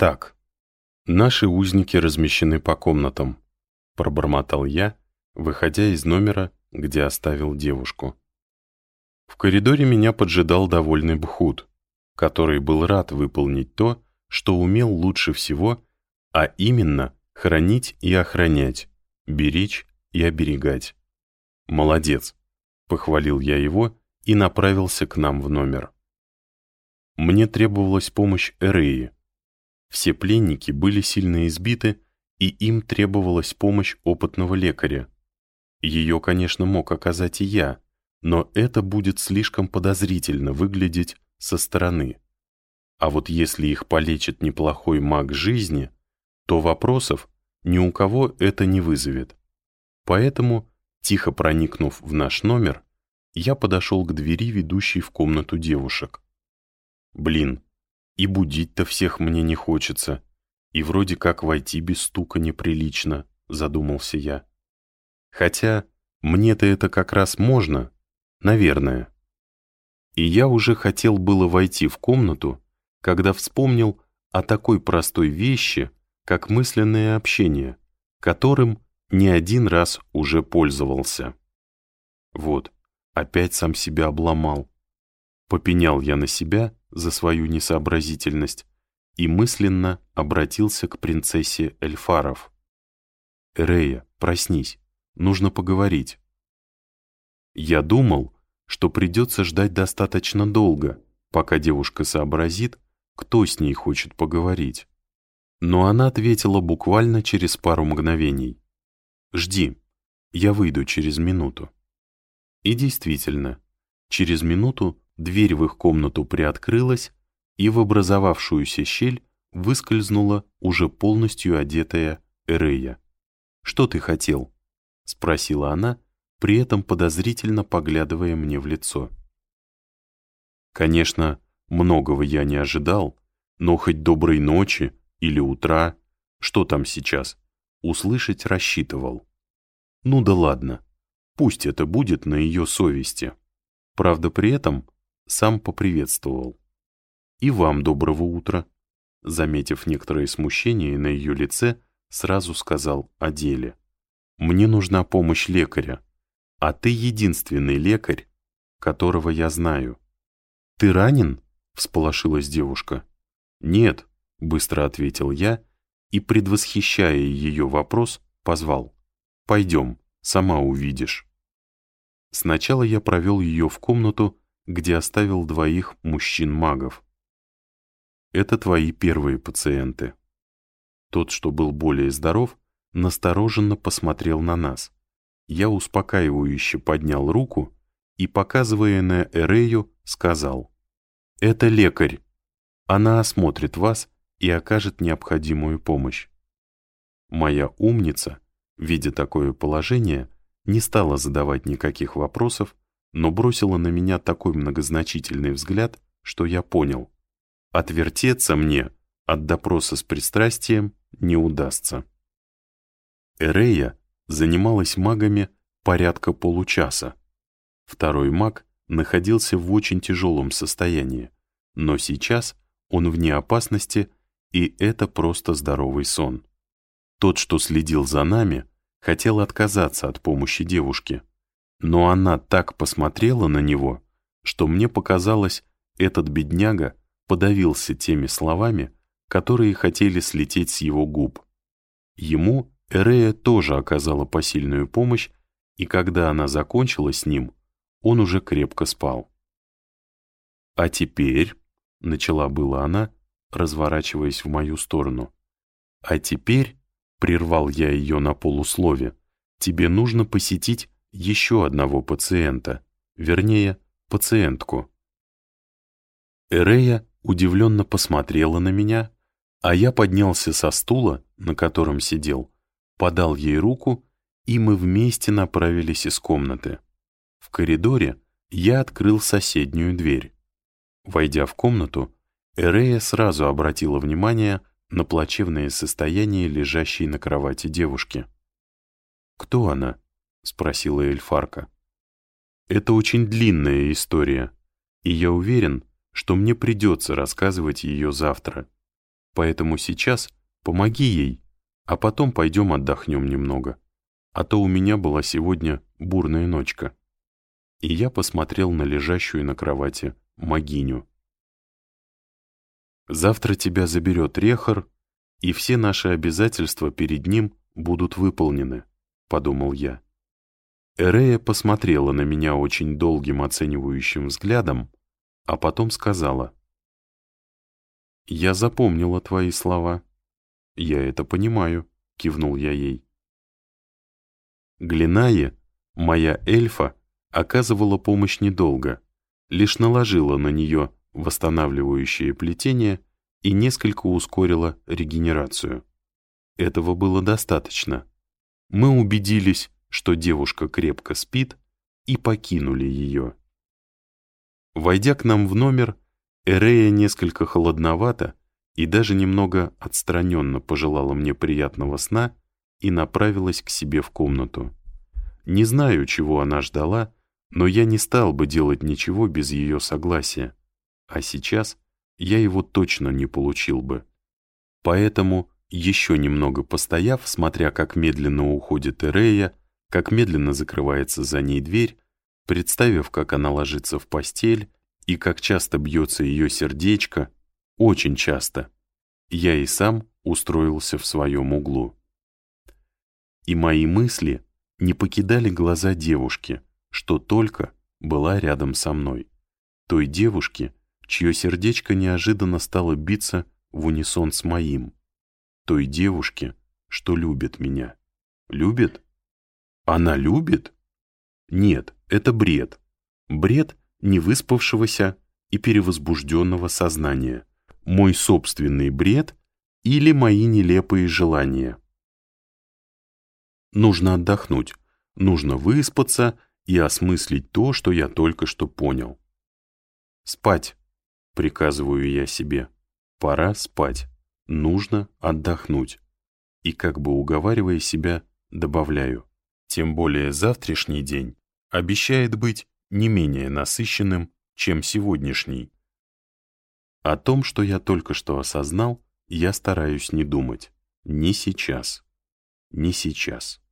«Так, наши узники размещены по комнатам», — пробормотал я, выходя из номера, где оставил девушку. В коридоре меня поджидал довольный Бхут, который был рад выполнить то, что умел лучше всего, а именно хранить и охранять, беречь и оберегать. «Молодец», — похвалил я его и направился к нам в номер. Мне требовалась помощь Эреи, все пленники были сильно избиты, и им требовалась помощь опытного лекаря. Ее, конечно, мог оказать и я, но это будет слишком подозрительно выглядеть со стороны. А вот если их полечит неплохой маг жизни, то вопросов ни у кого это не вызовет. Поэтому, тихо проникнув в наш номер, я подошел к двери, ведущей в комнату девушек. Блин, и будить-то всех мне не хочется. И вроде как войти без стука неприлично, задумался я. Хотя мне-то это как раз можно, наверное. И я уже хотел было войти в комнату, когда вспомнил о такой простой вещи, как мысленное общение, которым не один раз уже пользовался. Вот, опять сам себя обломал. Попенял я на себя за свою несообразительность и мысленно обратился к принцессе Эльфаров. «Эрея, проснись, нужно поговорить». Я думал, что придется ждать достаточно долго, пока девушка сообразит, кто с ней хочет поговорить. Но она ответила буквально через пару мгновений. «Жди, я выйду через минуту». И действительно, через минуту Дверь в их комнату приоткрылась, и в образовавшуюся щель выскользнула уже полностью одетая Эрея. «Что ты хотел?» — спросила она, при этом подозрительно поглядывая мне в лицо. Конечно, многого я не ожидал, но хоть доброй ночи или утра, что там сейчас, услышать рассчитывал. Ну да ладно, пусть это будет на ее совести. Правда, при этом сам поприветствовал. «И вам доброго утра», заметив некоторое смущение на ее лице, сразу сказал о деле. «Мне нужна помощь лекаря, а ты единственный лекарь, которого я знаю». «Ты ранен?» — всполошилась девушка. «Нет», — быстро ответил я и, предвосхищая ее вопрос, позвал. «Пойдем, сама увидишь». Сначала я провел ее в комнату, где оставил двоих мужчин-магов. Это твои первые пациенты. Тот, что был более здоров, настороженно посмотрел на нас. Я успокаивающе поднял руку и, показывая на Эрею, сказал, «Это лекарь. Она осмотрит вас и окажет необходимую помощь». Моя умница, видя такое положение, не стала задавать никаких вопросов но бросила на меня такой многозначительный взгляд, что я понял. Отвертеться мне от допроса с пристрастием не удастся. Эрея занималась магами порядка получаса. Второй маг находился в очень тяжелом состоянии, но сейчас он вне опасности, и это просто здоровый сон. Тот, что следил за нами, хотел отказаться от помощи девушки, но она так посмотрела на него, что мне показалось, этот бедняга подавился теми словами, которые хотели слететь с его губ. Ему Эрея тоже оказала посильную помощь, и когда она закончила с ним, он уже крепко спал. «А теперь», — начала была она, разворачиваясь в мою сторону, «а теперь», — прервал я ее на полуслове, «тебе нужно посетить еще одного пациента, вернее, пациентку. Эрея удивленно посмотрела на меня, а я поднялся со стула, на котором сидел, подал ей руку, и мы вместе направились из комнаты. В коридоре я открыл соседнюю дверь. Войдя в комнату, Эрея сразу обратила внимание на плачевное состояние лежащей на кровати девушки. «Кто она?» — спросила Эльфарка. «Это очень длинная история, и я уверен, что мне придется рассказывать ее завтра. Поэтому сейчас помоги ей, а потом пойдем отдохнем немного. А то у меня была сегодня бурная ночка. И я посмотрел на лежащую на кровати могиню. Завтра тебя заберет Рехар, и все наши обязательства перед ним будут выполнены, подумал я. Эрея посмотрела на меня очень долгим оценивающим взглядом, а потом сказала. «Я запомнила твои слова. Я это понимаю», — кивнул я ей. Глинае, моя эльфа, оказывала помощь недолго, лишь наложила на нее восстанавливающее плетение и несколько ускорила регенерацию. Этого было достаточно. Мы убедились, что девушка крепко спит, и покинули ее. Войдя к нам в номер, Эрея несколько холодновато и даже немного отстраненно пожелала мне приятного сна и направилась к себе в комнату. Не знаю, чего она ждала, но я не стал бы делать ничего без ее согласия, а сейчас я его точно не получил бы. Поэтому, еще немного постояв, смотря как медленно уходит Эрея, как медленно закрывается за ней дверь, представив, как она ложится в постель и как часто бьется ее сердечко, очень часто, я и сам устроился в своем углу. И мои мысли не покидали глаза девушки, что только была рядом со мной. Той девушки, чье сердечко неожиданно стало биться в унисон с моим. Той девушки, что любит меня. Любит? Она любит? Нет, это бред. Бред невыспавшегося и перевозбужденного сознания. Мой собственный бред или мои нелепые желания. Нужно отдохнуть, нужно выспаться и осмыслить то, что я только что понял. Спать, приказываю я себе. Пора спать, нужно отдохнуть. И как бы уговаривая себя, добавляю. Тем более завтрашний день обещает быть не менее насыщенным, чем сегодняшний. О том, что я только что осознал, я стараюсь не думать. Не сейчас. Не сейчас.